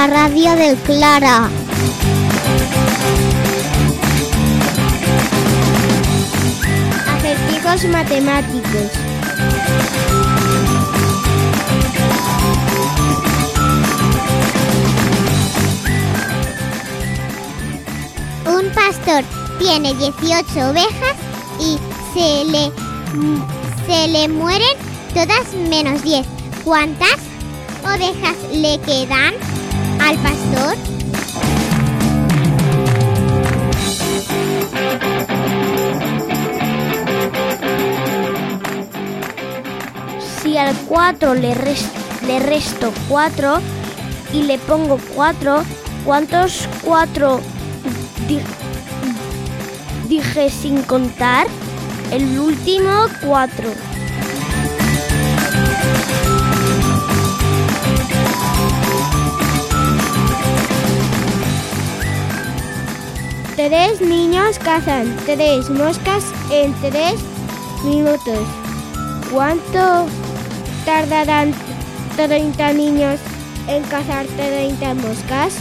la radio de Clara. Acertijos matemáticos. Un pastor tiene 18 ovejas y se le, se le mueren todas menos 10. ¿Cuántas ovejas le quedan al pastor? Si al 4 le, le resto 4 y le pongo 4, ¿cuántos 4 dije sin contar? El último 4. Tres niños cazan tres moscas en tres minutos. ¿Cuánto tardarán 30 niños en cazar 30 moscas?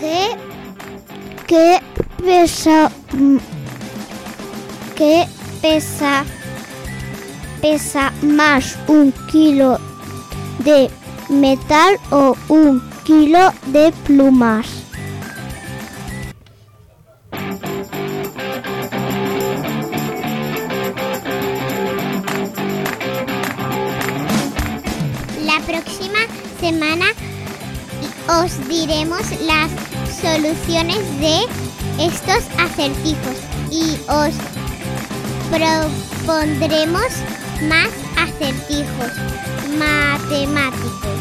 ¿Qué, qué pesa, qué pesa, pesa más un kilo de metal o un kilo de plumas? La próxima semana os diremos las soluciones de estos acertijos y os propondremos más acertijos matemáticos.